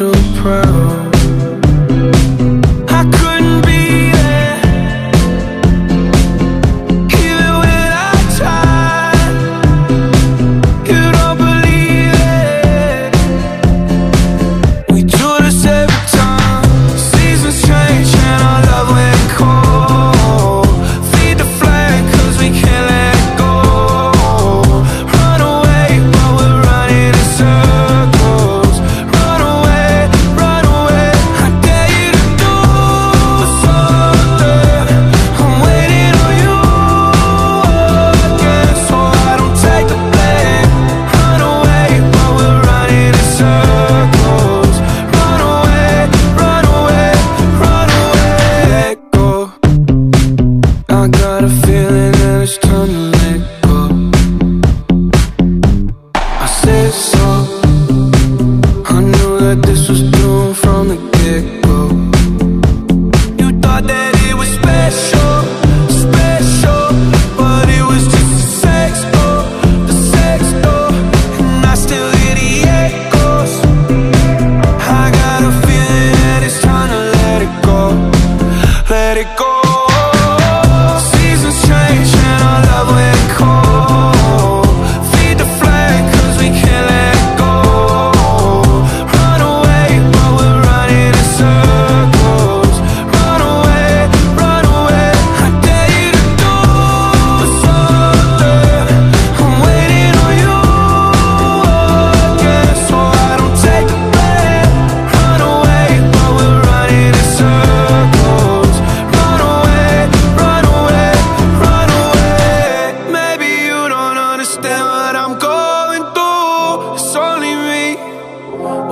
so proud. time to let go. I said so. I knew that this was doomed from the get-go. You thought that it was special, special But it was just sex the sex And I still the echoes. I got a feeling that it's time to let it go Let it go.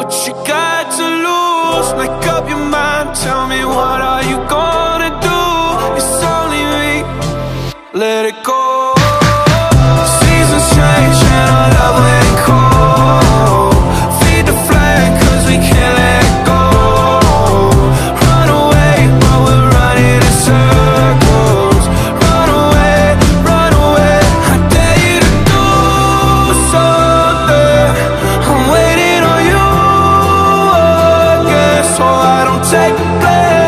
What you got to lose? Make up your mind, tell me what are you gonna do? It's only me, let it go away